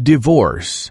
divorce.